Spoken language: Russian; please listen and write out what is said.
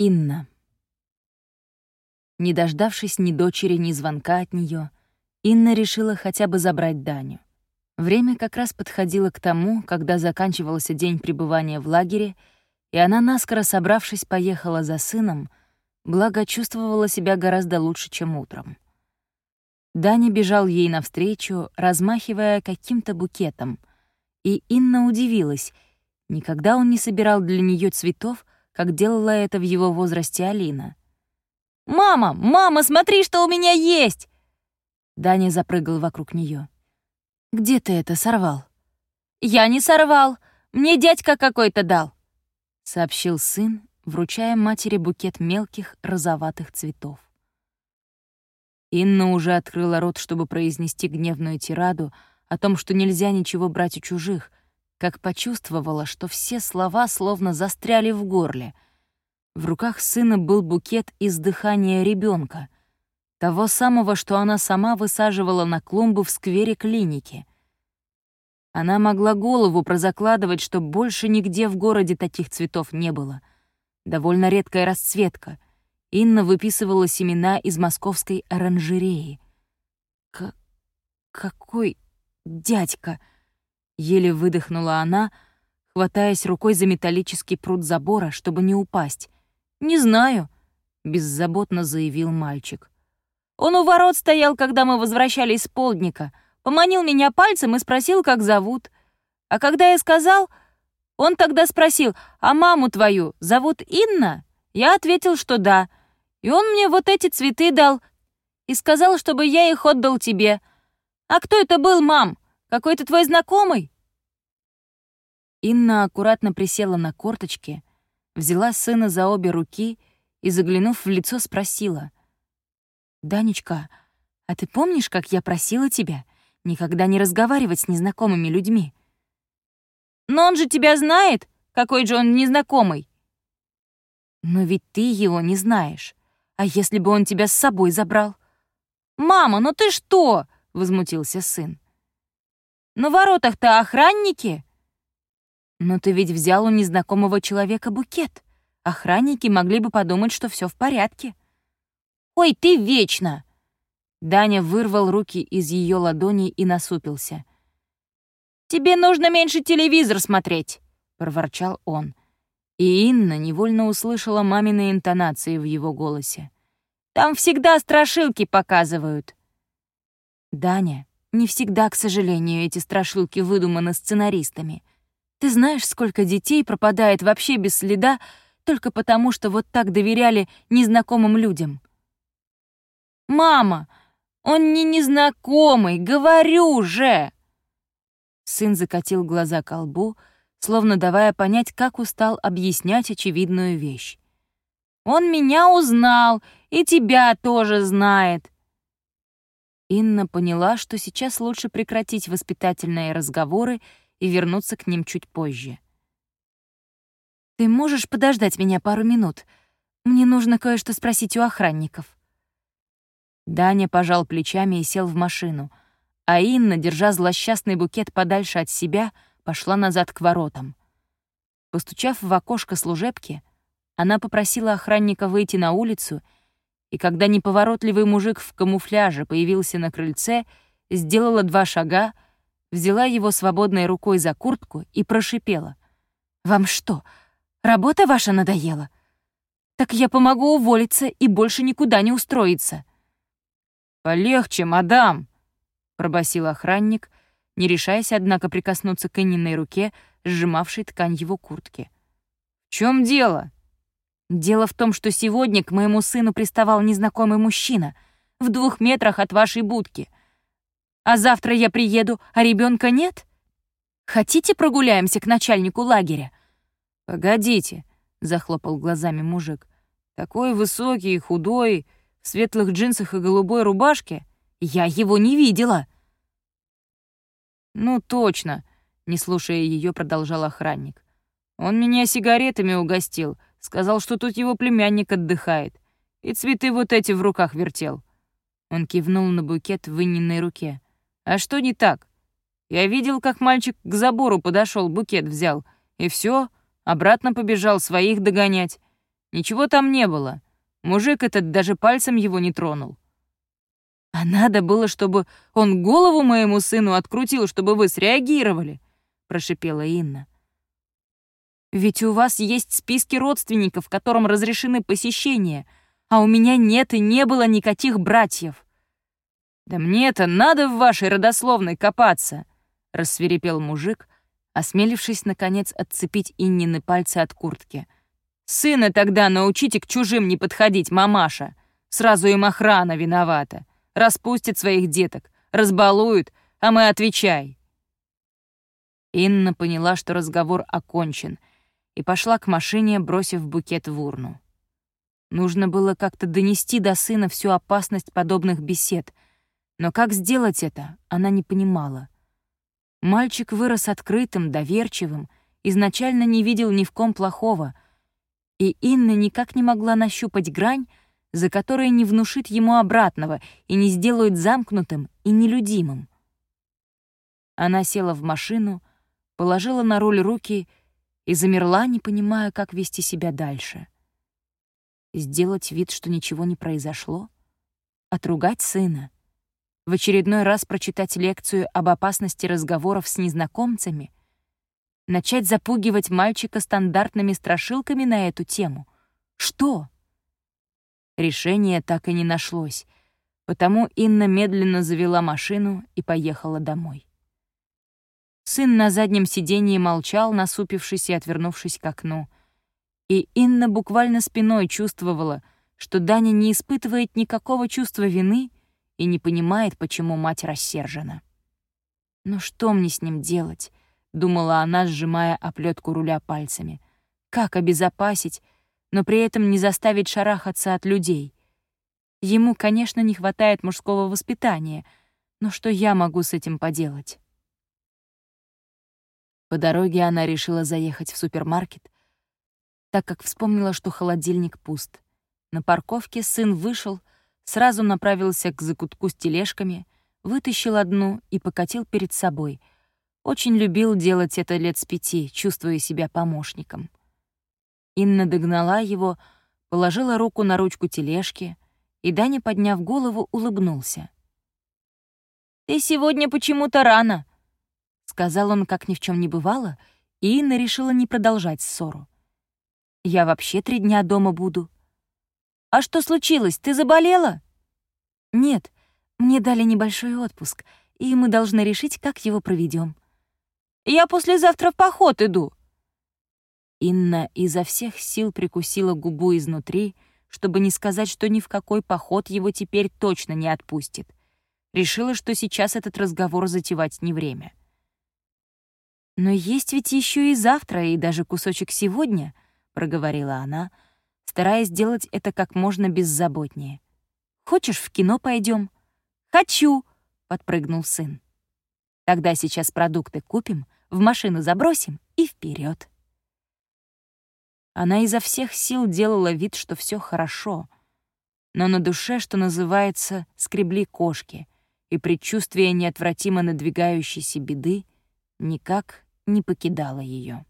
Инна. Не дождавшись ни дочери, ни звонка от нее, Инна решила хотя бы забрать Даню. Время как раз подходило к тому, когда заканчивался день пребывания в лагере, и она, наскоро собравшись, поехала за сыном, благо чувствовала себя гораздо лучше, чем утром. Даня бежал ей навстречу, размахивая каким-то букетом, и Инна удивилась. Никогда он не собирал для нее цветов, как делала это в его возрасте Алина. «Мама! Мама, смотри, что у меня есть!» Даня запрыгал вокруг нее. «Где ты это сорвал?» «Я не сорвал. Мне дядька какой-то дал», — сообщил сын, вручая матери букет мелких розоватых цветов. Инна уже открыла рот, чтобы произнести гневную тираду о том, что нельзя ничего брать у чужих, как почувствовала, что все слова словно застряли в горле. В руках сына был букет из дыхания ребенка, того самого, что она сама высаживала на клумбу в сквере клиники. Она могла голову прозакладывать, что больше нигде в городе таких цветов не было. Довольно редкая расцветка. Инна выписывала семена из московской оранжереи. К какой дядька!» Еле выдохнула она, хватаясь рукой за металлический пруд забора, чтобы не упасть. «Не знаю», — беззаботно заявил мальчик. «Он у ворот стоял, когда мы возвращались с полдника, поманил меня пальцем и спросил, как зовут. А когда я сказал, он тогда спросил, а маму твою зовут Инна? Я ответил, что да. И он мне вот эти цветы дал и сказал, чтобы я их отдал тебе. А кто это был, мам? Какой-то твой знакомый?» Инна аккуратно присела на корточки, взяла сына за обе руки и, заглянув в лицо, спросила. «Данечка, а ты помнишь, как я просила тебя никогда не разговаривать с незнакомыми людьми?» «Но он же тебя знает! Какой же он незнакомый!» «Но ведь ты его не знаешь. А если бы он тебя с собой забрал?» «Мама, ну ты что?» — возмутился сын. На воротах-то охранники!» «Но ты ведь взял у незнакомого человека букет. Охранники могли бы подумать, что все в порядке». «Ой, ты вечно!» Даня вырвал руки из ее ладоней и насупился. «Тебе нужно меньше телевизор смотреть», — проворчал он. И Инна невольно услышала мамины интонации в его голосе. «Там всегда страшилки показывают». «Даня, не всегда, к сожалению, эти страшилки выдуманы сценаристами. Ты знаешь, сколько детей пропадает вообще без следа только потому, что вот так доверяли незнакомым людям? «Мама, он не незнакомый, говорю же!» Сын закатил глаза к лбу, словно давая понять, как устал объяснять очевидную вещь. «Он меня узнал, и тебя тоже знает. Инна поняла, что сейчас лучше прекратить воспитательные разговоры и вернуться к ним чуть позже. «Ты можешь подождать меня пару минут? Мне нужно кое-что спросить у охранников». Даня пожал плечами и сел в машину, а Инна, держа злосчастный букет подальше от себя, пошла назад к воротам. Постучав в окошко служебки, она попросила охранника выйти на улицу — и когда неповоротливый мужик в камуфляже появился на крыльце, сделала два шага, взяла его свободной рукой за куртку и прошипела. «Вам что, работа ваша надоела? Так я помогу уволиться и больше никуда не устроиться». «Полегче, мадам!» — пробасил охранник, не решаясь, однако, прикоснуться к Инниной руке, сжимавшей ткань его куртки. «В чем дело?» Дело в том, что сегодня к моему сыну приставал незнакомый мужчина в двух метрах от вашей будки. А завтра я приеду, а ребенка нет? Хотите, прогуляемся к начальнику лагеря? Погодите, захлопал глазами мужик. Такой высокий худой, в светлых джинсах и голубой рубашке. Я его не видела. Ну точно, не слушая ее, продолжал охранник. Он меня сигаретами угостил — Сказал, что тут его племянник отдыхает. И цветы вот эти в руках вертел. Он кивнул на букет в Инниной руке. А что не так? Я видел, как мальчик к забору подошел, букет взял. И все, обратно побежал своих догонять. Ничего там не было. Мужик этот даже пальцем его не тронул. А надо было, чтобы он голову моему сыну открутил, чтобы вы среагировали, прошипела Инна. Ведь у вас есть списки родственников, которым разрешены посещения, а у меня нет и не было никаких братьев. Да мне-то надо в вашей родословной копаться, рассверепел мужик, осмелившись наконец отцепить Иннины пальцы от куртки. Сына тогда научите к чужим не подходить, мамаша. Сразу им охрана виновата распустит своих деток, разбалует, а мы отвечай». Инна поняла, что разговор окончен, и пошла к машине, бросив букет в урну. Нужно было как-то донести до сына всю опасность подобных бесед, но как сделать это, она не понимала. Мальчик вырос открытым, доверчивым, изначально не видел ни в ком плохого, и Инна никак не могла нащупать грань, за которые не внушит ему обратного и не сделают замкнутым и нелюдимым. Она села в машину, положила на руль руки и замерла, не понимая, как вести себя дальше. Сделать вид, что ничего не произошло? Отругать сына? В очередной раз прочитать лекцию об опасности разговоров с незнакомцами? Начать запугивать мальчика стандартными страшилками на эту тему? Что? Решения так и не нашлось, потому Инна медленно завела машину и поехала домой. Сын на заднем сиденье молчал, насупившись и отвернувшись к окну. И Инна буквально спиной чувствовала, что Даня не испытывает никакого чувства вины и не понимает, почему мать рассержена. «Ну что мне с ним делать?» — думала она, сжимая оплетку руля пальцами. «Как обезопасить, но при этом не заставить шарахаться от людей. Ему, конечно, не хватает мужского воспитания, но что я могу с этим поделать? По дороге она решила заехать в супермаркет, так как вспомнила, что холодильник пуст. На парковке сын вышел, сразу направился к закутку с тележками, вытащил одну и покатил перед собой. Очень любил делать это лет с пяти, чувствуя себя помощником. Инна догнала его, положила руку на ручку тележки, и Даня, подняв голову, улыбнулся. «Ты сегодня почему-то рано», — сказал он, как ни в чем не бывало, и Инна решила не продолжать ссору. «Я вообще три дня дома буду». «А что случилось? Ты заболела?» «Нет, мне дали небольшой отпуск, и мы должны решить, как его проведем. «Я послезавтра в поход иду», Инна изо всех сил прикусила губу изнутри, чтобы не сказать, что ни в какой поход его теперь точно не отпустит. Решила, что сейчас этот разговор затевать не время. «Но есть ведь еще и завтра, и даже кусочек сегодня», — проговорила она, стараясь сделать это как можно беззаботнее. «Хочешь, в кино пойдем? «Хочу!» — подпрыгнул сын. «Тогда сейчас продукты купим, в машину забросим и вперед. Она изо всех сил делала вид, что все хорошо. Но на душе, что называется, скребли кошки, и предчувствие неотвратимо надвигающейся беды никак не покидало ее.